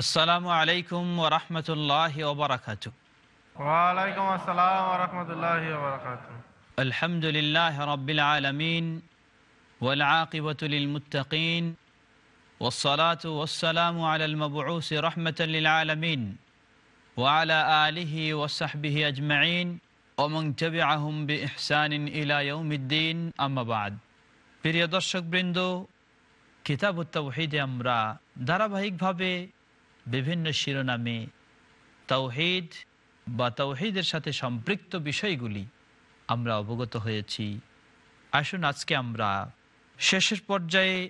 আসসালামু আলাইকুম ওরহমতুল্লাহ ওবরাকাত ওয়ালাইকুম আসসালাম রহমতুল্লাহ বরকাত الحمد لله رب العالمين والعاقبة للمتقين والصلاة والسلام على المبعوث رحمة للعالمين وعلى آله وصحبه أجمعين ومن تبعهم بإحسان إلى يوم الدين أما بعد প্রিয় দর্শক বৃন্দ কিতাব তৌহিদে আমরা ধারাবাহিকভাবে বিভিন্ন শিরোনামে তৌহিদ বা তৌহিদের সাথে সম্পৃক্ত বিষয়গুলি আমরা অবগত হয়েছি। আসুন আজকে আমরা শেষের পর্যায়ে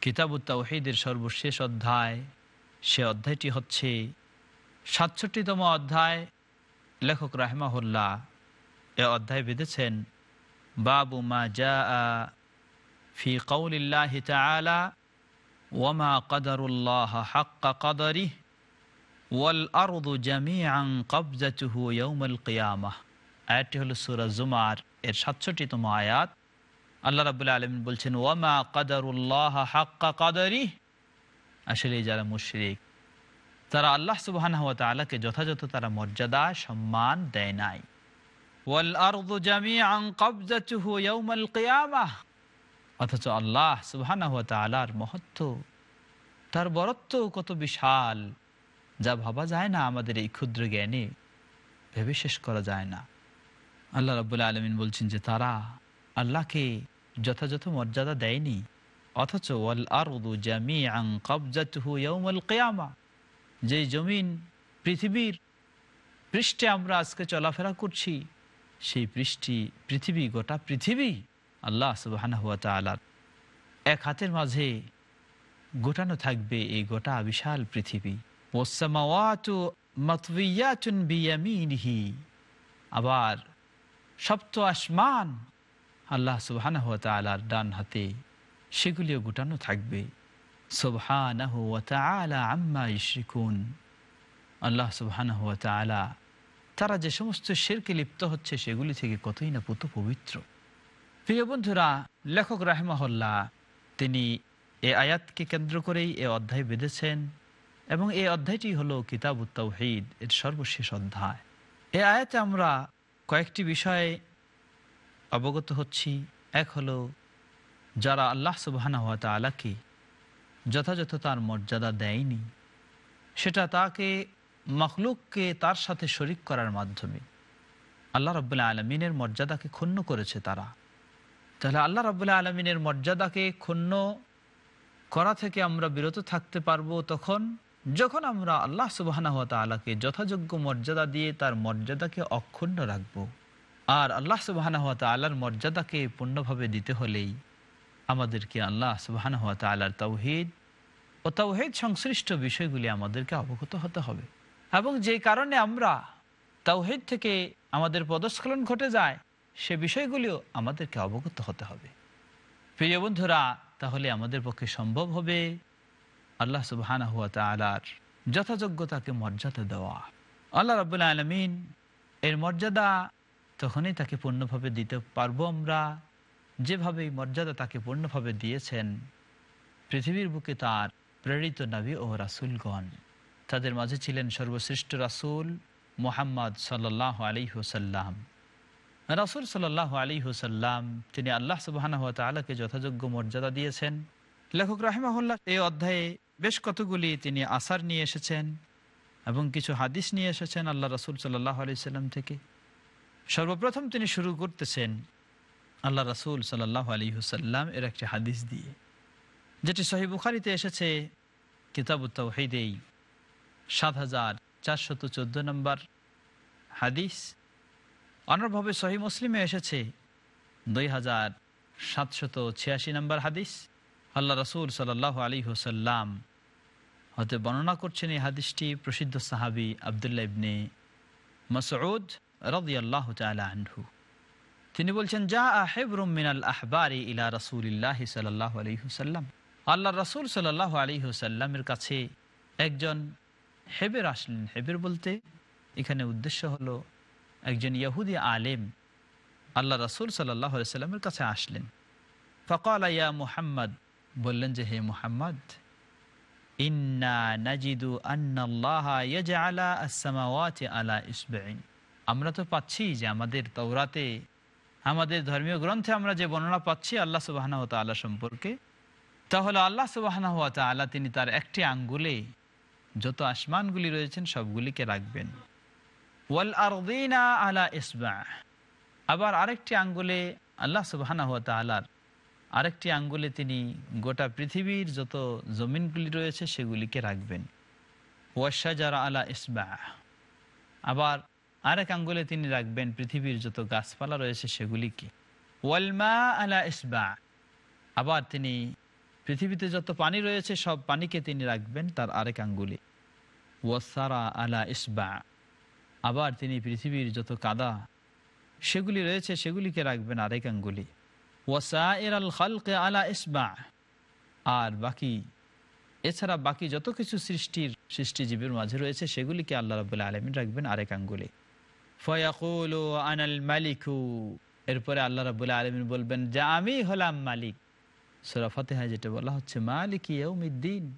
কিতাব তৌহিদের সর্বশেষ অধ্যায়, সে অধ্যায়টি হচ্ছে সাতষট্টিতম অধ্যায়। লেখক রাহমাহুল্লাহ এ অধ্যায় বেঁধেছেন, বাবু মা জা ফি কৌলিল্লাহ তাআলা ওয়ামা কদরুল্লাহ হাক্কা কদরিহ ওয়াল আরদু জামিআন কবজাতুহু ইয়াউমাল কিয়ামাহ আয়াতটি হলো সূরা জুমার এর 67তম আয়াত। আল্লাহ রাব্বুল আলামিন বলছেন ওয়ামা কদরুল্লাহ হাক্কা কদরিহ আসলে যারা মুশরিক, তারা আল্লাহ সুবহানাহু ওয়া তাআলাকে যথাযথ তারা মর্যাদা, সম্মান দেয় নাই। ওয়াল আরদু জামিআন কবজাতুহু ইয়াউমাল কিয়ামাহ অথচ আল্লাহ সুবহানাহু ওয়া তাআলার মহত্ব, তার বরত্ব কত বিশাল, যা ভাবা যায় না আমাদের এই ক্ষুদ্র জ্ঞানে, ভেবে শেষ করা যায় না। আল্লাহ রাবুল্লাহ আলমিন বলছেন যে তারা আল্লাহকে যথাযথ মর্যাদা দেয়নি, অথচ যে জমিন পৃথিবীর পৃষ্ঠে আমরা আজকে চলাফেরা করছি, সেই পৃষ্টি পৃথিবী গোটা পৃথিবী আল্লাহ সুবহানাহু ওয়া এক হাতের মাঝে গোটানো থাকবে এই গোটা বিশাল পৃথিবী। আবার সপ্ত আসমান আল্লাহ সুবহানাহু ওয়া তাআলার ডান হাতে সেগুলিও গোটানো থাকবে। সুবহানাহু তাআলা আম্মা ইশরিকুন। আল্লাহ সুবহানাহু তাআলা তারা যে সমস্ত শিরকে লিপ্ত হচ্ছে সেগুলি থেকে কতই না পুত পবিত্র। প্রিয় বন্ধুরা, লেখক রাহেমাহল্লা তিনি এ আয়াতকে কেন্দ্র করেই এ অধ্যায় বেঁধেছেন এবং এই অধ্যায়টি হলো কিতাব তৌহিদ এর সর্বশেষ অধ্যায়। এ আয়াতে আমরা কয়েকটি বিষয়ে অবগত হচ্ছি। এক হলো, যারা আল্লাহ সুবাহানা তালাকে যথাযথ তার মর্যাদা দেয়নি, সেটা তাকে, মখলুককে তার সাথে শরিক করার মাধ্যমে। আল্লাহ রব্বুল্লাহ আলমিনের মর্যাদাকে ক্ষুণ্ণ করেছে তারা। তাহলে আল্লাহ রব্বুল্লাহ আলমিনের মর্যাদাকে ক্ষুণ্ণ করা থেকে আমরা বিরত থাকতে পারব তখন, যখন আমরা আল্লাহ সুবাহানা হওয়া তালাকে যথাযোগ্য মর্যাদা দিয়ে তার মর্যাদাকে অক্ষুণ্ণ রাখব। আর আল্লাহ সুবাহানা হওয়া তালার মর্যাদাকে পূর্ণভাবে দিতে হলেই আমাদেরকে আল্লাহ সুবাহানা হওয়া তালার তৌহিদ ও তৌহিদ সংশ্লিষ্ট বিষয়গুলি আমাদেরকে অবগত হতে হবে। এবং যে কারণে আমরা তৌহিদ থেকে আমাদের পদস্খলন ঘটে যায় সে বিষয়গুলিও আমাদেরকে অবগত হতে হবে। প্রিয় বন্ধুরা, তাহলে আমাদের পক্ষে সম্ভব হবে আল্লাহ তালার যথাযোগ্যতাকে মর্যাদা দেওয়া। আল্লাহ রবুল্লা আলমিন এর মর্যাদা তখনই তাকে পূর্ণভাবে দিতে পারব আমরা। যেভাবে মর্যাদা তাকে পূর্ণভাবে দিয়েছেন, পৃথিবীর বুকে তার প্রেরিত নবী ও রাসুলগণ, তাদের মাঝে ছিলেন সর্বশ্রেষ্ঠ রাসুল মোহাম্মদ সাল্লাহ আলী হুসাল্লাম রাসুল সাল্লাহ আলী হুসাল্লাম তিনি আল্লাহ সুবাহানা তালাকে যথাযোগ্য মর্যাদা দিয়েছেন। লেখক রাহিমাহুল্লাহ এই অধ্যায়ে বেশ কতগুলি তিনি আসার নিয়ে এসেছেন এবং কিছু হাদিস নিয়ে এসেছেন আল্লাহ রসুল সাল্লাহ আলি সাল্লাম থেকে। সর্বপ্রথম তিনি শুরু করতেছেন আল্লাহ রসুল সাল্লাহ আলী হুসাল্লাম এর একটি হাদিস দিয়ে, যেটি সহি বুখারিতে এসেছে, কিতাব তৌহিদেই সাত হাজার চারশত চোদ্দ নম্বর হাদিস। অন্যভাবে সহি মুসলিমে এসেছে। দুই হাজার সাতশত ছিয়াশি নম্বর হাদিস, আল্লাহ রসুল সাল্লাহ আলী হুসাল্লাম হতে বর্ণনা করছেন এই হাদিসটি প্রসিদ্ধ সাহাবি আবদুল্লা ইবনে মসউদ রদি আল্লাহ আনহু। তিনি বলছেন যা আহেবরুম মিনাল আহবারি ইলা রসুলিল্লাহ সাল্লাহ আলী হুসাল্লাম আল্লাহ রসুল সাল্লাহ আলী হুসাল্লামের কাছে একজন হেবের আসলেন। হেবের বলতে এখানে উদ্দেশ্য হলো একজন ইয়াহুদি আলেম আল্লাহ রসুল সাল্লাহ সাল্লামের কাছে আসলেন। ফকাল, ইয়া মুহাম্মদ। বললেন যে, হে মুহাম্মদ আমরা তো পাচ্ছি যে আমাদের তওরাতে, আমাদের ধর্মীয় গ্রন্থে আমরা যে বর্ণনা পাচ্ছি আল্লাহ সুবাহানাহু তাআলা সম্পর্কে, তাহলে আল্লাহ সুবাহানাহু তাআলা তিনি তার একটি আঙ্গুলে যত আসমানগুলি রয়েছেন সবগুলিকে রাখবেন। আরদিনা আলা ইসবা। আবার আরেকটি আঙ্গুলে আল্লাহ সুবাহানাহু তাআলার আরেকটি আঙ্গুলে তিনি গোটা পৃথিবীর যত জমিনগুলি রয়েছে সেগুলিকে রাখবেন। ওয়াশাজার আলা ইসবা। আবার আরেক আঙ্গুলে তিনি রাখবেন পৃথিবীর যত গাছপালা রয়েছে সেগুলিকে। ওয়ালমা আলা ইসবা। আবার তিনি পৃথিবীতে যত পানি রয়েছে সব পানিকে তিনি রাখবেন তার আরেক আঙ্গুলে। ওয়াসারা আলা ইসবা। আবার তিনি পৃথিবীর যত কাদা, সেগুলি রয়েছে, সেগুলিকে রাখবেন আরেক আঙ্গুলি। ওয়াসাইর আল খালকে আলা ইসবা। আর বাকি, এছাড়া বাকি যত কিছু সৃষ্টির, সৃষ্টিজীবীর মাঝে রয়েছে, সেগুলিকে আল্লাহ রাবুল্লাহ আলমিন রাখবেন আরেক আঙ্গুলি। ফয়াকুল আনাল মালিকু। এরপরে আল্লাহ রাবুল্লাহ আলমিন বলবেন, যে আমি হলাম মালিক। সোরা ফতেহা যেটা বলা হচ্ছে, মালিক ইয়ৌমিদ্দিন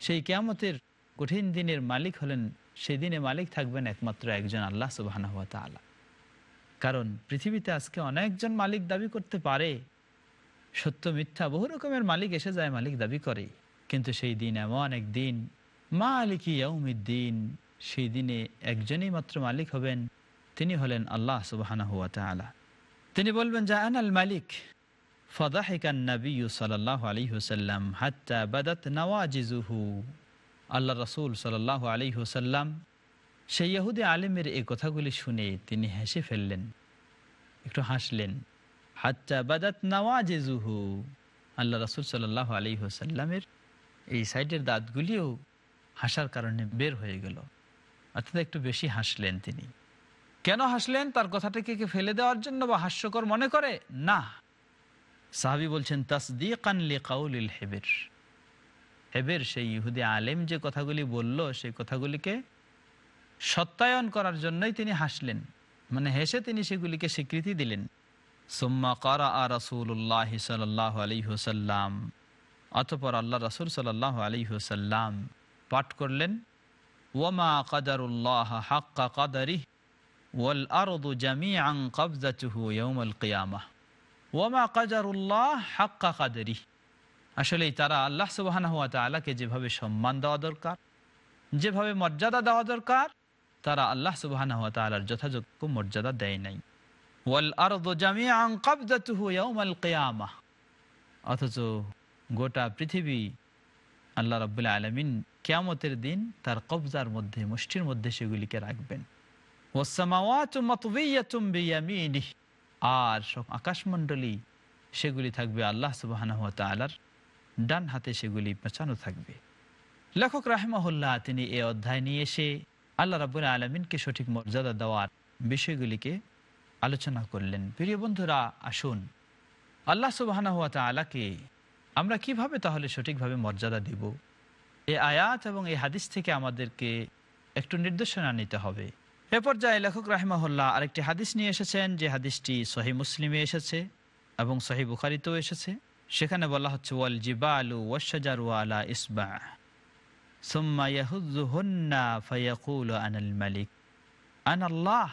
সেই কেয়ামতের কঠিন দিনের মালিক হলেন সেই দিনে মালিক থাকবেন একমাত্র একজন আল্লাহ সুবাহ কারণ পৃথিবীতে আজকে অনেকজন মালিক দাবি করতে পারে, সত্য মিথ্যা বহু রকমের মালিক এসে যায়, মালিক দাবি করে কিন্তু সেই দিন এমন এক দিন, মালিক ইয়ৌমিদ্দিন সেই দিনে একজনই মাত্র মালিক হবেন, তিনি হলেন আল্লাহ সুবাহানা হুয়া তালা তিনি বলবেন, যা আনাল মালিক, ফদাহিকান নবী সাল্লাহ আলী হুসাল্লাম হাত্তা বাদাত নওয়াজিজুহু আল্লাহ রসুল সাল্লাহ আলী হুসাল্লাম সেই ইহুদি আলেমের এই কথাগুলি শুনে তিনি হেসে ফেললেন, একটু হাসলেন। হাত্তা বাদাত নওয়াজিজুহু আল্লাহ রসুল সাল্লাহ আলী হুসাল্লামের এই সাইডের দাঁতগুলিও হাসার কারণে বের হয়ে গেল। অর্থাৎ একটু বেশি হাসলেন তিনি। কেন হাসলেন? তার কথাটাকে কি ফেলে দেওয়ার জন্য বা হাস্যকর মনে করে? না। সাহাবি বলছেন, তাসদিকান লি কাউলিল হেবের। হেবের সেই ইহুদি আলেম যে কথাগুলি বলল, সেই কথাগুলিকে সত্যায়ন করার জন্যই তিনি হাসলেন। মানে হেসে তিনি সেগুলিকে স্বীকৃতি দিলেন। সোম্মা করা আ রসুল্লাহ সাল্লাহ আলী হুসাল্লাম অতপর আল্লাহ রসুল সাল্লাহ আলী হুসাল্লাম পাঠ করলেন ওমা কাদারুল্লাহ হাক্কা কাদারি ওয়াল আরদু জামিআন কবজাতুহু ইয়াউমাল কিয়ামাহ। ওয়ামা কাজারুল্লাহ হাক্কা কাদেরি আসলে তারা আল্লাহ সুবাহ আলাকে যেভাবে সম্মান দেওয়া দরকার, যেভাবে মর্যাদা দেওয়া দরকার, তারা আল্লাহ সুবাহ আলার যথাযোগ্য মর্যাদা দেয় নাই। অথচ গোটা পৃথিবী আল্লাহ রাব্বুল আলামিন কেয়ামতের দিন তার কবজার মধ্যে, মুষ্টির মধ্যে সেগুলিকে রাখবেন। আর সব আকাশমণ্ডলী সেগুলি থাকবে আল্লাহ সুবাহ তালার ডান হাতে সেগুলি পেঁচানো থাকবে। লেখক রাহেমাহুল্লাহ তিনি এ অধ্যায় নিয়ে এসে আল্লাহ রাবুল আলমিনকে সঠিক মর্যাদা দেওয়ার বিষয়গুলিকে আলোচনা করলেন। প্রিয় বন্ধুরা, আসুন আল্লাহ সুবাহ তালাকে আমরা কীভাবে তাহলে সঠিকভাবে মর্যাদা দিব? এই আয়াত এবং এই হাদিস থেকে আমাদেরকে একটু নির্দেশনা নিতে হবে। এ পর্যায়ে লেখক রাহিমাহুল্লাহ আরেকটি হাদিস নিয়ে এসেছেন, যে হাদিসটি সহি মুসলিমে এসেছে এবং সহি বুখারিতেও এসেছে। সেখানে বলা হচ্ছে, ওয়াল জিবালু ওয়াশাজারু আলা ইসবা। সুম্মা ইয়াহুজ্জুহুন্না ফায়াকুলু আনাল মালিক। আন আল্লাহ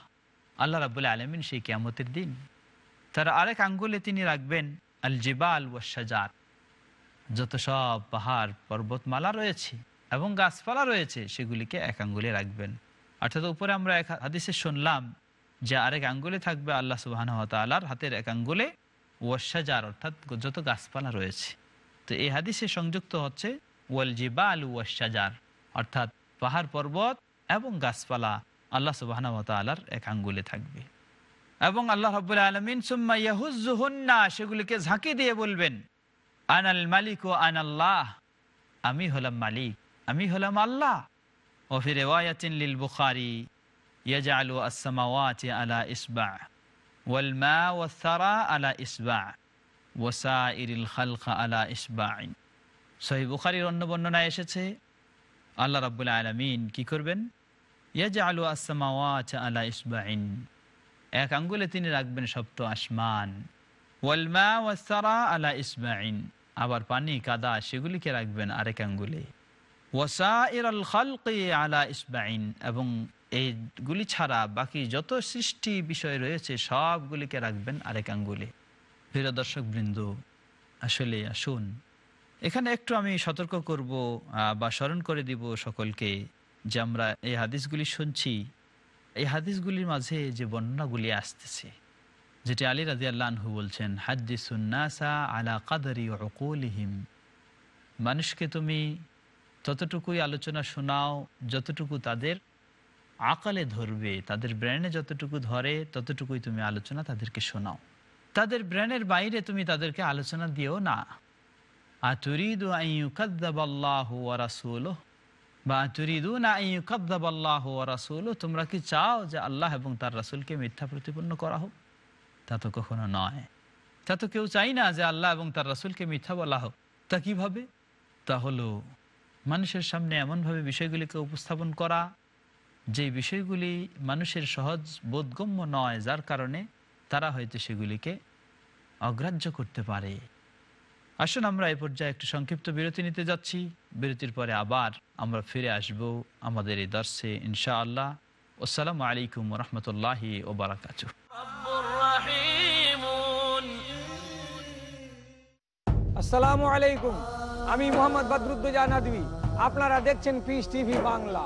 আল্লাহ রাবুল আলমিন সেই কিয়ামতের দিন। তারা আরেক আঙ্গুলে তিনি রাখবেন, আল জিবাল ওয়াশাজার যত সব পাহাড়, পর্বতমালা রয়েছে এবং গাছপালা রয়েছে, সেগুলিকে এক আঙ্গুলে রাখবেন। অর্থাৎ উপরে আমরা এক হাদিসে শুনলাম যে আরেক আঙ্গুলে থাকবে আল্লাহ সুবাহ তালার হাতের এক আঙ্গুলে ওয়াশাজার, অর্থাৎ যত গাছপালা রয়েছে। তো এই হাদিসে সংযুক্ত হচ্ছে, ওয়াল জিবা আলু ওয়াশাজার, অর্থাৎ পাহাড় পর্বত এবং গাছপালা আল্লাহ সুবাহ তালার এক আঙ্গুলে থাকবে। এবং আল্লাহ রব্বুল আলমিন, সুম্মা ইয়াহুজ্জুহুন্না সেগুলিকে ঝাঁকি দিয়ে বলবেন, আনাল মালিক ও আনাল্লাহ আমি হলাম মালিক আমি হলাম আল্লাহ ওফি রেওয়ায়াতিন লিল বুখারি ইয়াজআলু আস-সামাওয়াতি আলা ইসবা' ওয়াল মা ওয়াস-সারা আলা ইসবা' ওয়াসাইরিল খালকা আলা ইসবা'ইন সহি বুখারির অন্য বর্ণনায় এসেছে, আল্লাহ রাব্বুল আলামিন কি করবেন? ইয়াজআলু আস-সামাওয়াতি আলা ইসবা'ইন। এক আঙ্গুলে তিনি রাখবেন সপ্ত আসমান। ওয়ালমা ওয়াসারা আলা ইসমাইন আবার পানি, কাদা, সেগুলিকে রাখবেন আরেক আঙ্গুলে। ওয়াসাইর আল খালকি আলা ইসমাইন এবং এইগুলি ছাড়া বাকি যত সৃষ্টি বিষয় রয়েছে, সবগুলিকে রাখবেন আরেক আঙ্গুলে। প্রিয় দর্শক বৃন্দ, আসলে আসুন, এখানে একটু আমি সতর্ক করব বা স্মরণ করে দিব সকলকে যে আমরা এই হাদিসগুলি শুনছি। এই হাদিসগুলির মাঝে যে বর্ণনাগুলি আসতেছে, যেটি আলী রাজি আল্লাহু বলছেন হাদ্দিসুন্নাসা আলা কাদারি অকুলিহিম মানুষকে তুমি ততটুকুই আলোচনা শোনাও, যতটুকু তাদের আকালে ধরবে, তাদের ব্রেনে যতটুকু ধরে, ততটুকুই তুমি আলোচনা তাদেরকে শোনাও। তাদের ব্রেনের বাইরে তুমি তাদেরকে আলোচনা দিও না। আতুরিদু আইয়ুকাদ্দাবাল্লাহু ওয়া রাসূলুহু? বা তুরিদুনা আইয়ুকাদ্দাবাল্লাহু ওয়া রাসূলুহু? তোমরা কি চাও যে আল্লাহ এবং তার রাসূলকে মিথ্যা প্রতিপন্ন করা হোক? তা তো কখনো নয়। তা তো কেউ চাই না যে আল্লাহ এবং তার রাসূলকে মিথ্যা বলা হোক। তা কীভাবে? তা হলো, মানুষের সামনে এমনভাবে বিষয়গুলিকে উপস্থাপন করা যে বিষয়গুলি মানুষের সহজ বোধগম্য নয় যার কারণে তারা হয়তো সেগুলিকে অগ্রাহ্য করতে পারে। আসুন আমরা এ পর্যায়ে একটি সংক্ষিপ্ত বিরতি নিতে যাচ্ছি। বিরতির পরে আবার আমরা ফিরে আসব আমাদের এই দর্শে ইনশা আল্লাহ আসসালামু আলাইকুম রহমতুল্লাহ ওবরাকাত আসসালামু আলাইকুম। আমি মোহাম্মদ বদরুদ্দোজা নাদবি। আপনারা দেখছেন পিস টিভি বাংলা।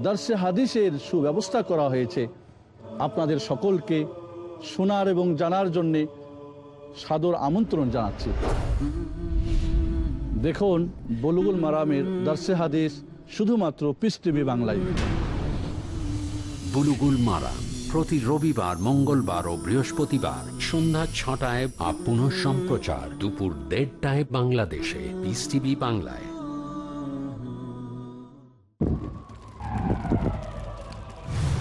দার্সে হাদিসের সুব্যবস্থা করা হয়েছে। আপনাদের সকলকে শোনার এবং জানার জন্যে সাদর আমন্ত্রণ জানাচ্ছি। দেখুন, বলুগুল মারামের দার্সে হাদিস শুধুমাত্র পিস টিভি বাংলায়। বুলুগুল মারা প্রতি রবিবার, মঙ্গলবার ও বৃহস্পতিবার সন্ধ্যা ছটায় আপ সম্প্রচার দুপুর দেড়টায় বাংলাদেশে। পিস টিভি বাংলায়।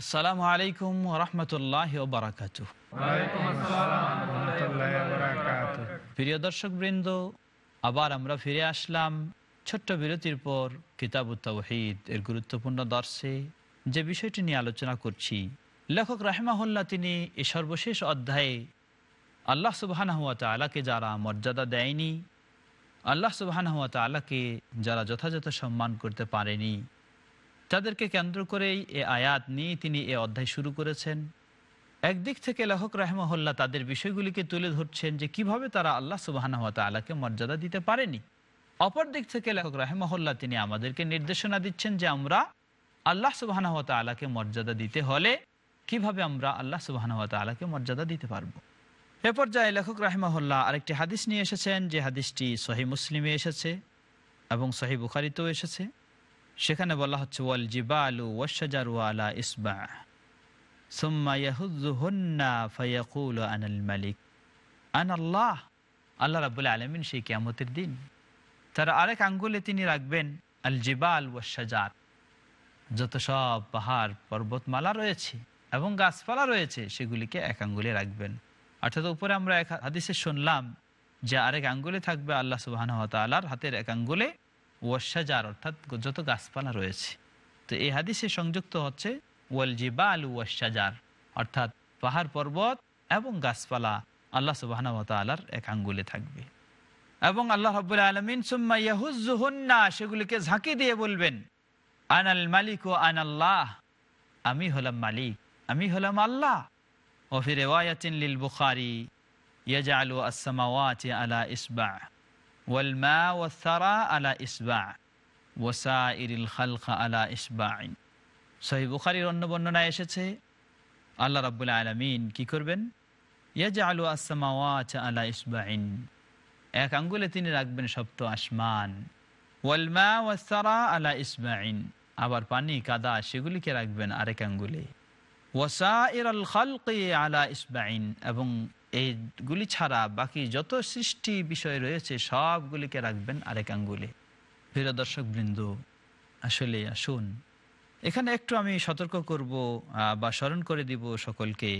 আসসালামু আলাইকুম রহমতুল্লাহ বারাকাতু। প্রিয় দর্শক বৃন্দ আবার আমরা ফিরে আসলাম ছোট্ট বিরতির পর কিতাব তাওহিদ এর গুরুত্বপূর্ণ দর্শে যে বিষয়টি নিয়ে আলোচনা করছি লেখক রাহেমাহুল্লাহ তিনি এই সর্বশেষ অধ্যায়ে আল্লাহ সুবাহানা হুয়া তালাকে যারা মর্যাদা দেয়নি আল্লাহ সুবাহানা হুয়া তালাকে যারা যথাযথ সম্মান করতে পারেনি তাদেরকে কেন্দ্র করেই এ আয়াত নিয়ে তিনি এ অধ্যায় শুরু করেছেন। একদিক থেকে লেখক রাহমহল্লা তাদের বিষয়গুলিকে তুলে ধরছেন যে কীভাবে তারা আল্লাহ সুবাহানহত আলাকে মর্যাদা দিতে পারেনি। অপর দিক থেকে লেখক রাহমহল্লা তিনি আমাদেরকে নির্দেশনা দিচ্ছেন যে আমরা আল্লাহ সুবাহানহত আলাকে মর্যাদা দিতে হলে কীভাবে আমরা আল্লাহ সুবাহানহত আলাকে মর্যাদা দিতে পারব। এ পর্যায়ে লেখক রাহমহল্লা আরেকটি হাদিস নিয়ে এসেছেন যে হাদিসটি সহি মুসলিমে এসেছে এবং সহি বুখারিতেও এসেছে। সেখানে বলা হচ্ছে, ওয়াল জিবালু ওয়াশাজারু আলা ইসবা। সুম্মা ইয়াহুজ্জুহুন্না ফায়াকুলু আনাল মালিক। আন আল্লাহ আল্লাহ রাবুল আলমিন সেই কিয়ামতের দিন। তার আরেক আঙ্গুলে তিনি রাখবেন, আল জিবাল ওয়াশাজার যত সব পাহাড়, পর্বতমালা রয়েছে এবং গাছপালা রয়েছে, সেগুলিকে এক আঙ্গুলে রাখবেন। অর্থাৎ উপরে আমরা এক হাদিসে শুনলাম যে আরেক আঙ্গুলে থাকবে আল্লাহ সুবাহ তালার হাতের এক আঙ্গুলে ওয়াসাজার অর্থাৎ যত গাছপালা রয়েছে। তো এই হাদিসে সংযুক্ত হচ্ছে, ওয়াল জিবা আলু ওয়াসাজার অর্থাৎ পাহাড় পর্বত এবং গাছপালা আল্লাহ সুবাহ তালার এক আঙ্গুলে থাকবে। এবং আল্লাহ রব্বুল আলমিন, সুম্মা ইয়াহুজ্জুহুন্না সেগুলিকে ঝাঁকি দিয়ে বলবেন, আনাল মালিক ও আনাল্লাহ আমি হলাম মালিক আমি হলাম আল্লাহ ওফি রেওয়ায়াতিন লিল বুখারি ইয়াজআলু আস-সামাওয়াতি আলা ইসবা' ওয়াল মা ওয়াস-সারা আলা ইসবা' ওয়াসাইরিল খালকা আলা ইসবা'in সহিহ বুখারীর অন্য বর্ণনায় এসেছে আল্লাহ রাব্বুল আলামিন কি করবেন? ইয়াজআলু আস-সামাওয়াতি আলা ইসবা'in এক আঙ্গুলে তিনি রাখবেন সপ্ত আসমান। ওয়ালমা ওয়াসারা আলা ইসমাইন আবার পানি, কাদা, সেগুলিকে রাখবেন আরেক আঙ্গুলে। ওয়াসাইর আল খালকি আলা ইসমাইন এবং এইগুলি ছাড়া বাকি যত সৃষ্টি বিষয় রয়েছে, সবগুলিকে রাখবেন আরেক আঙ্গুলে। প্রিয় দর্শক বৃন্দ, আসলে আসুন, এখানে একটু আমি সতর্ক করব বা স্মরণ করে দিব সকলকে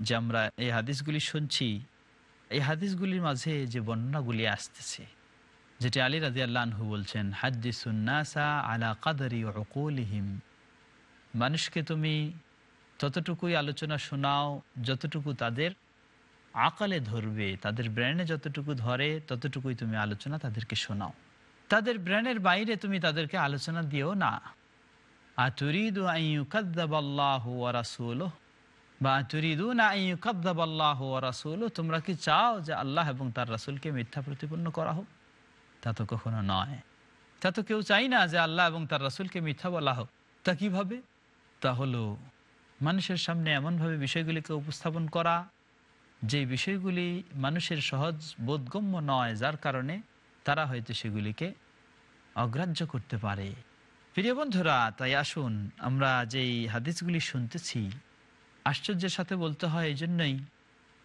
যে আমরা এই হাদিসগুলি শুনছি। এই হাদিসগুলির মাঝে যে বর্ণনাগুলি আসতেছে, যেটি আলী রাজি আল্লাহু বলছেন হাদ্দিসুন্নাসা আলা কাদারি অকুলিহিম মানুষকে তুমি ততটুকুই আলোচনা শোনাও, যতটুকু তাদের আকালে ধরবে, তাদের ব্রেনে যতটুকু ধরে, ততটুকুই তুমি আলোচনা তাদেরকে শোনাও। তাদের ব্রেনের বাইরে তুমি তাদেরকে আলোচনা দিও না। আতুরিদু আইয়ুকাদ্দাবাল্লাহু ওয়া রাসূলুহু? বা তুরিদুনা আইয়ুকাদ্দাবাল্লাহু ওয়া রাসূলুহু? তোমরা কি চাও যে আল্লাহ এবং তার রাসূলকে মিথ্যা প্রতিপন্ন করা হোক? তা তো কখনো নয়। তা তো কেউ চাই না যে আল্লাহ এবং তার রাসূলকে মিথ্যা বলা হোক। তা কীভাবে? তা হলো, মানুষের সামনে এমনভাবে বিষয়গুলিকে উপস্থাপন করা যে বিষয়গুলি মানুষের সহজ বোধগম্য নয়, যার কারণে তারা হয়তো সেগুলিকে অগ্রাহ্য করতে পারে। প্রিয় বন্ধুরা, তাই আসুন আমরা যেই হাদিসগুলি শুনতেছি, আশ্চর্যের সাথে বলতে হয় এই জন্যই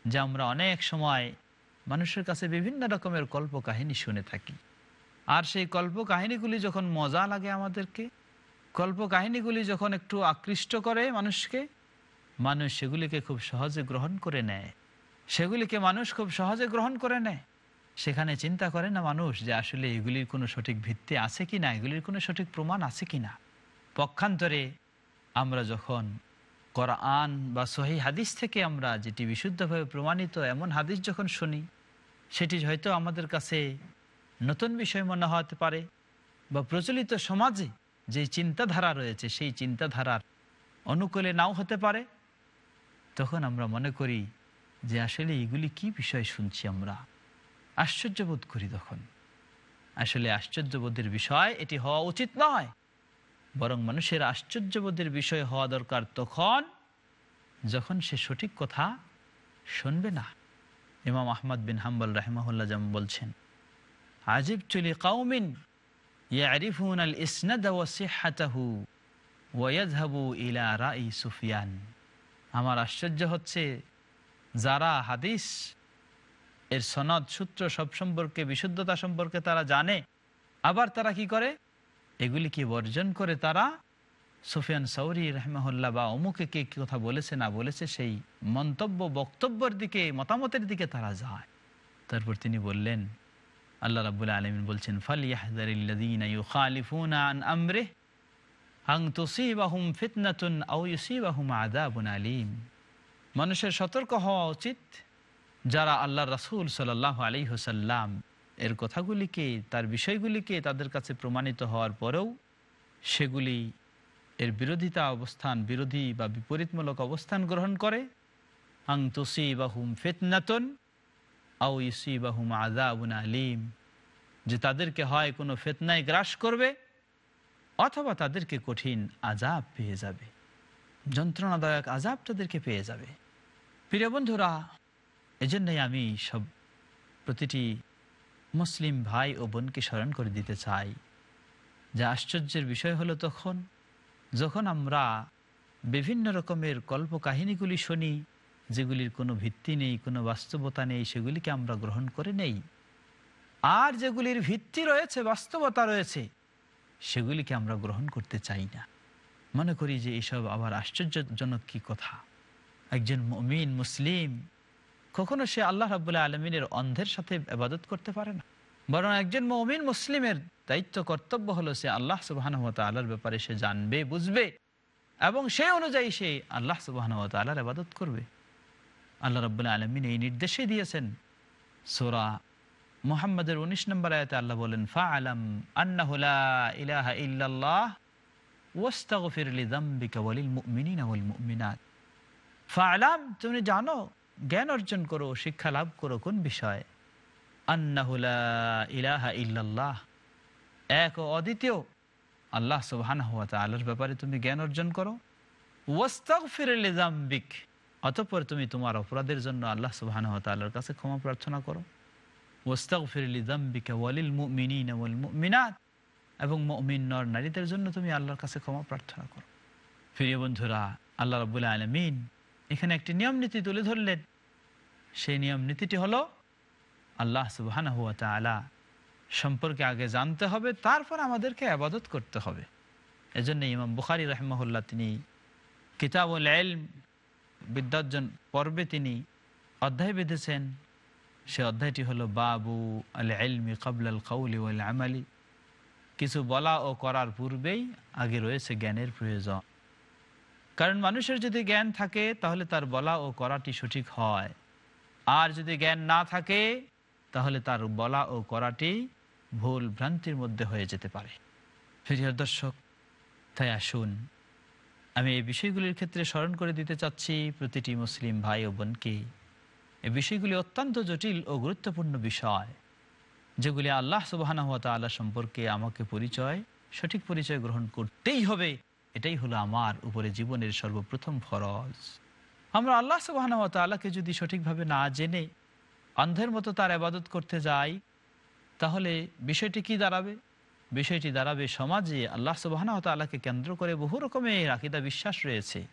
যে আমরা অনেক সময় মানুষের কাছে বিভিন্ন রকমের কল্প কাহিনী শুনে থাকি। আর সেই কল্প কাহিনীগুলি যখন মজা লাগে আমাদেরকে কল্প কাহিনীগুলি যখন একটু আকৃষ্ট করে মানুষকে, মানুষ সেগুলিকে খুব সহজে গ্রহণ করে নেয়। সেগুলিকে মানুষ খুব সহজে গ্রহণ করে নেয়। সেখানে চিন্তা করে না মানুষ যে আসলে এগুলির কোনো সঠিক ভিত্তি আছে কি না এগুলির কোনো সঠিক প্রমাণ আছে কি না পক্ষান্তরে আমরা যখন কোরআন বা সহি হাদিস থেকে আমরা যেটি বিশুদ্ধভাবে প্রমাণিত এমন হাদিস যখন শুনি, সেটি হয়তো আমাদের কাছে নতুন বিষয় মনে হতে পারে বা প্রচলিত সমাজে যে চিন্তাধারা রয়েছে, সেই চিন্তাধারার অনুকূলে নাও হতে পারে। তখন আমরা মনে করি যে আসলে এগুলি কি বিষয় শুনছি আমরা? আশ্চর্যবোধ করি তখন। আসলে আশ্চর্যবোধের বিষয় এটি হওয়া উচিত নয়। বরং মানুষের আশ্চর্যবোধের বিষয় হওয়া দরকার তখন, যখন সে সঠিক কথা শুনবে না। ইমাম আহমদ বিন হাম্বল রাহমাহুল্লাহ যেমন বলছেন আজিব চলি কাউমিন ইসনাদ ওয়াসিহাতাহু ওয়াজহাবু ইলা রাই সুফিয়ান। আমার আশ্চর্য হচ্ছে যারা হাদিস, এর সনদ সূত্র সব সম্পর্কে, বিশুদ্ধতা সম্পর্কে তারা জানে, আবার তারা কি করে? এগুলি কি বর্জন করে তারা সুফিয়ান সৌরি রহমাহুল্লাহ বা অমুকে কে কি কথা বলেছে, না বলেছে, সেই মন্তব্য, বক্তব্যের দিকে, মতামতের দিকে তারা যায়। তারপর তিনি বললেন, আল্লাহ রাবুল আলমিন বলছেন ফিতনাতুন আদাবুন আলিম। মানুষের সতর্ক হওয়া উচিত যারা আল্লাহ রাসুল সাল্লাহ আলী হোসাল্লাম এর কথাগুলিকে, তার বিষয়গুলিকে তাদের কাছে প্রমাণিত হওয়ার পরেও সেগুলি এর বিরোধিতা অবস্থান, বিরোধী বা বিপরীতমূলক অবস্থান গ্রহণ করে। আং তুসি বাহুম ফেতনাতন আউ ইসি বাহুম আজাবুন আলিম। যে তাদেরকে হয় কোনো ফেতনায় গ্রাস করবে অথবা তাদেরকে কঠিন আজাব পেয়ে যাবে। যন্ত্রণাদায়ক আজাব তাদেরকে পেয়ে যাবে। প্রিয় বন্ধুরা, এজন্যই আমি সব প্রতিটি মুসলিম ভাই ও বোনকে স্মরণ করে দিতে চাই। যা আশ্চর্যের বিষয় হলো তখন, যখন আমরা বিভিন্ন রকমের কল্প কাহিনীগুলি শুনি, যেগুলির কোনো ভিত্তি নেই, কোনো বাস্তবতা নেই, সেগুলিকে আমরা গ্রহণ করে নেই। আর যেগুলির ভিত্তি রয়েছে, বাস্তবতা রয়েছে, সেগুলিকে আমরা গ্রহণ করতে চাই না। মনে করি যে এইসব আবার আশ্চর্যজনক কি কথা। একজন মমিন, মুসলিম, কখনো সে আল্লাহ রাবুল্লাহ আলমিনের অন্ধের সাথে আবাদত করতে পারে না। বরং একজন মমিন, মুসলিমের দায়িত্ব, কর্তব্য হলো সে আল্লাহ সুবাহ আল্লাহর ব্যাপারে সে জানবে, বুঝবে এবং সে অনুযায়ী সে আল্লাহ সুবাহ আল্লাহর আবাদত করবে। আল্লাহ রাবুল্লাহ আলমিন এই নির্দেশই দিয়েছেন, সোরা মোহাম্মদের উনিশ নম্বর আয়তে আল্লাহ বলেন ফা আলম ইল্লাল্লাহ, ওয়াস্তাগফির লিযামবিকা ওয়ালিল মুমিনিনা মুমিনাত। ফালাম, তুমি জানো, জ্ঞান অর্জন করো, শিক্ষা লাভ করো, কোন বিষয়? আন্নাহু লা ইলাহা ইল্লাল্লাহ। এক অদ্বিতীয়, আল্লাহ সুবহানাহু ওয়া তাআলার ব্যাপারে তুমি জ্ঞান অর্জন করো। ওয়াস্তাগফির লিযামবিক, অতঃপর তুমি তোমার অপরাধের জন্য আল্লাহ সুবহানাহু ওয়া তাআলার কাছে ক্ষমা প্রার্থনা করো। ওয়াস্তাগফির লিযামবিকা ওয়ালিল মুমিনিনা ওয়াল মুমিনাত, এবং মুমিন নর নারীদের জন্য তুমি আল্লাহর কাছে ক্ষমা প্রার্থনা করো। প্রিয় বন্ধুরা, আল্লাহ রাব্বুল আলামিন এখানে একটি নিয়ম নীতি তুলে ধরলেন। সেই নিয়ম নীতিটি হলো আল্লাহ সুবহানাহু ওয়া তাআলা সম্পর্কে আগে জানতে হবে, তারপর আমাদেরকে আবাদত করতে হবে। এজন্য ইমাম বুখারী রাহিমাহুল্লাহ তিনি কিতাবুল ইলম বিদ্যার্জন পর্বে তিনি অধ্যায় বেঁধেছেন। সে অধ্যায়টি হলো বাবু আল ইলমি কাবলাল কাউলি ওয়াল আমালি। কিছু বলা ও করার পূর্বেই আগে রয়েছে জ্ঞানের প্রয়োজন। কারণ মানুষের যদি জ্ঞান থাকে, তাহলে তার বলা ও করাটি সঠিক হয়। আর যদি জ্ঞান না থাকে, তাহলে তার বলা ও করাটি ভুল ভ্রান্তির মধ্যে হয়ে যেতে পারে। প্রিয় দর্শক, তাই আসুন, আমি এই বিষয়গুলির ক্ষেত্রে স্মরণ করে দিতে চাচ্ছি প্রতিটি মুসলিম ভাই ও বোনকে। এই বিষয়গুলি অত্যন্ত জটিল ও গুরুত্বপূর্ণ বিষয়, যেগুলি আল্লাহ সুবাহানা হাত আল্লাহ সম্পর্কে আমাকে পরিচয়, সঠিক পরিচয় গ্রহণ করতেই হবে এটাই হলো আমার উপরে জীবনের সর্বপ্রথম ফরজ। আমরা আল্লাহ সুবাহানা হাত যদি সঠিকভাবে না জেনে অন্ধের মতো তার আবাদত করতে যাই, তাহলে বিষয়টি কি দাঁড়াবে? বিষয়টি দাঁড়াবে সমাজে আল্লাহ সুবাহানা হাত কেন্দ্র করে বহু রকমের আকিদা বিশ্বাস রয়েছে।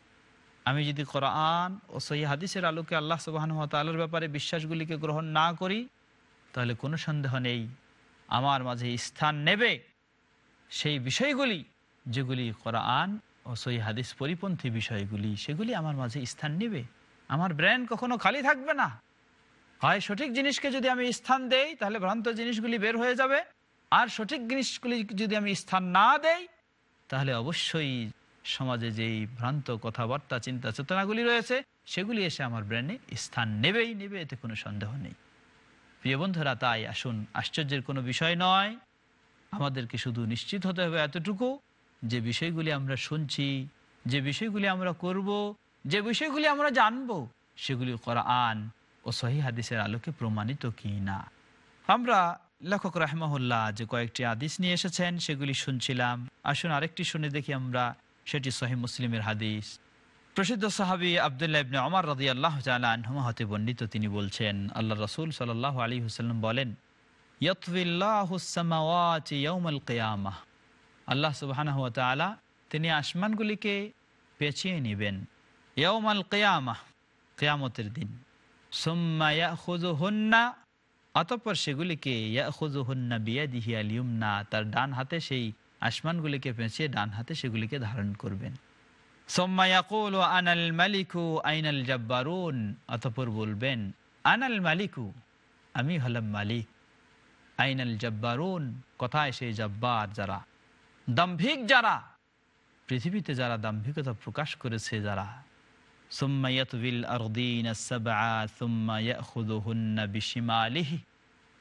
আমি যদি কোরআন ও সহি হাদিসের আলোকে আল্লাহ সুবাহান তাল্লার ব্যাপারে বিশ্বাসগুলিকে গ্রহণ না করি, তাহলে কোনো সন্দেহ নেই। আমার মাঝে স্থান নেবে। সেই বিষয়গুলি যেগুলি কোরআন ও সহি হাদিস পরিপন্থী বিষয়গুলি, সেগুলি আমার মাঝে স্থান নেবে। আমার ব্রেন কখনো খালি থাকবে না। হয় সঠিক জিনিসকে যদি আমি স্থান দেই, তাহলে ভ্রান্ত জিনিসগুলি বের হয়ে যাবে। আর সঠিক জিনিসগুলি যদি আমি স্থান না দেই, তাহলে অবশ্যই সমাজে যেই ভ্রান্ত কথাবার্তা, চিন্তা চেতনাগুলি রয়েছে, সেগুলি এসে আমার ব্রেনে স্থান নেবেই, নেবে, এতে কোনো সন্দেহ নেই। প্রিয় বন্ধুরা, তাই আসুন, আশ্চর্যের কোনো বিষয় নয়। আমাদেরকে শুধু নিশ্চিত হতে হবে এতটুকু। যে বিষয়গুলি আমরা শুনছি, যে বিষয়গুলি আমরা করব, যে বিষয়গুলি আমরা জানব, সেগুলি কোরআন ও সহি হাদিসের আলোকে প্রমাণিত কি না আমরা লেখক রাহমাহুল্লাহ যে কয়েকটি আদিস নিয়ে এসেছেন, সেগুলি শুনছিলাম। আসুন আরেকটি শুনে দেখি আমরা সেটি সহি মুসলিমের হাদিস। প্রসিদ্ধ সাহাবি আবদুল্লাহ ইবনে অমর রাজি আল্লাহ আনহুমা হতে বর্ণিত তিনি বলছেন আল্লাহ রসুল সাল্লাহ আলী হুসাল্লাম বলেন কেয়ামাহ আল্লাহ সুবাহ তিনি আসমানগুলিকে পেঁচিয়ে নেবেন। ইয়ৌমাল কেয়ামাহ, কেয়ামতের দিন। সোম্মা অতঃপর সেগুলিকে ইয়াহুজুহন্না বিয়াদিহি আলিউমনা তার ডান হাতে সেই আসমানগুলিকে পেঁচিয়ে ডান হাতে সেগুলিকে ধারণ করবেন। সোম্মায়াকুল ও আনাল মালিকু আইনাল জব্বারুন, অতপর বলবেন, আনাল মালিকু, আমি হলাম মালিক। আইনাল জব্বারুন, কথায় সেই জব্বার যারা দাম্ভিক যারা, পৃথিবীতে যারা দাম্ভিকতা প্রকাশ করেছে যারা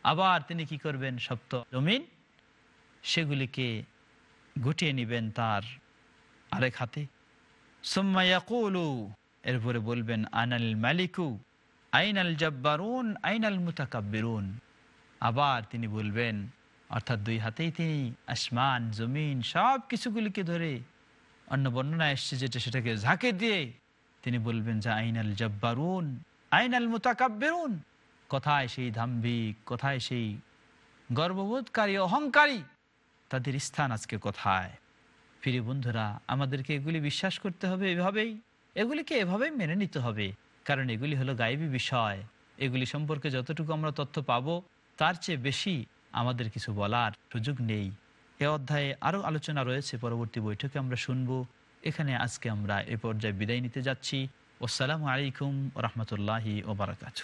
আবার তিনি কি করবেন? সপ্ত জমিন, সেগুলিকে গুটিয়ে নিবেন তার আরেক হাতে। সোম্মায়াকুলু এরপরে বলবেন, আনাল মালিকু, আইনাল জব্বারুন, আইনাল মুতাকাব্বিরুন। আবার তিনি বলবেন অর্থাৎ দুই হাতেই তিনি আসমান, জমিন, সব কিছুগুলিকে ধরে অন্য বর্ণনা এসছে যেটা সেটাকে ঝাঁকে দিয়ে তিনি বলবেন যে, আইনাল জব্বারুন, আইনাল মুতাকাব্বিরুন। কোথায় সেই ধাম্বিক, কোথায় সেই গর্ববোধকারী, অহংকারী? তাদের স্থান আজকে কোথায়? প্রিয় বন্ধুরা, আমাদেরকে এগুলি বিশ্বাস করতে হবে এভাবেই। এগুলিকে এভাবেই মেনে নিতে হবে। কারণ এগুলি হলো গায়েবী বিষয়। এগুলি সম্পর্কে যতটুকু আমরা তথ্য পাবো, তার চেয়ে বেশি আমাদের কিছু বলার সুযোগ নেই। এ অধ্যায়ে আরও আলোচনা রয়েছে, পরবর্তী বৈঠকে আমরা শুনব। এখানে আজকে আমরা এ পর্যায়ে বিদায় নিতে যাচ্ছি। আসসালামু আলাইকুম রহমতুল্লাহি ওবরাকাতু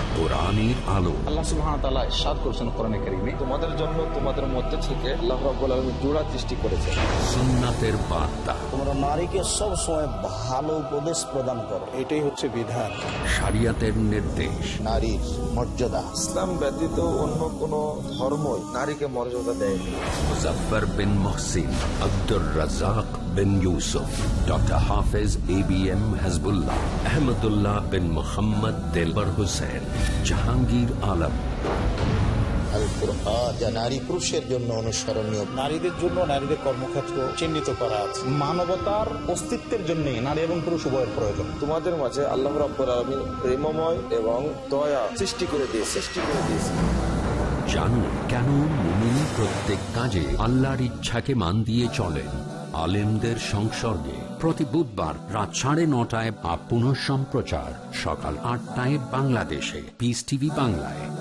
কোরআনের আলো। আল্লাহ সুবহানাহু ওয়া তাআলা ইরশাদ করেছেন কোরআনে কারীমে তোমাদের জন্য তোমাদের মধ্যে থেকে আল্লাহ রাব্বুল আলামিন জোড়া সৃষ্টি করেছেন। সুন্নাতের বার্তা। তোমরা নারীকে সব সময় ভালো উপদেশ প্রদান করো। এটাই হচ্ছে বিধান। শরিয়াতের নির্দেশ। নারীর মর্যাদা। ইসলাম ব্যতীত অন্য কোন ধর্মই নারীকে মর্যাদা দেয়নি। Muzaffar bin Mohsin Abdur Razzak bin Yusuf doctor Hafez A B M Hizbullah Ahmadullah bin Mohammad Delwar Hossain. Jahangir Alam. Al Quran যা নারী পুরুষের জন্য অনুসরণীয়। নারীদের জন্য নারীদের কর্মক্ষেত্র চিহ্নিত করা আছে। মানবতার অস্তিত্বের জন্য নারী এবং পুরুষ উভয়ের প্রয়োজন। তোমাদের মাঝে আল্লাহ রাব্বুল আলামিন প্রেমময় এবং দয়া সৃষ্টি করে দিয়ে সৃষ্টি করে দিয়েছে। জানুন কেন মুমিন প্রত্যেক কাজে আল্লাহর ইচ্ছাকে মান দিয়ে চলেন? আলেমদের সংসর্গে। প্রতি বুধবার রাত সাড়ে নটায় বা পুনঃ সম্প্রচার সকাল আটটায় বাংলাদেশে। পিস টিভি বাংলায়।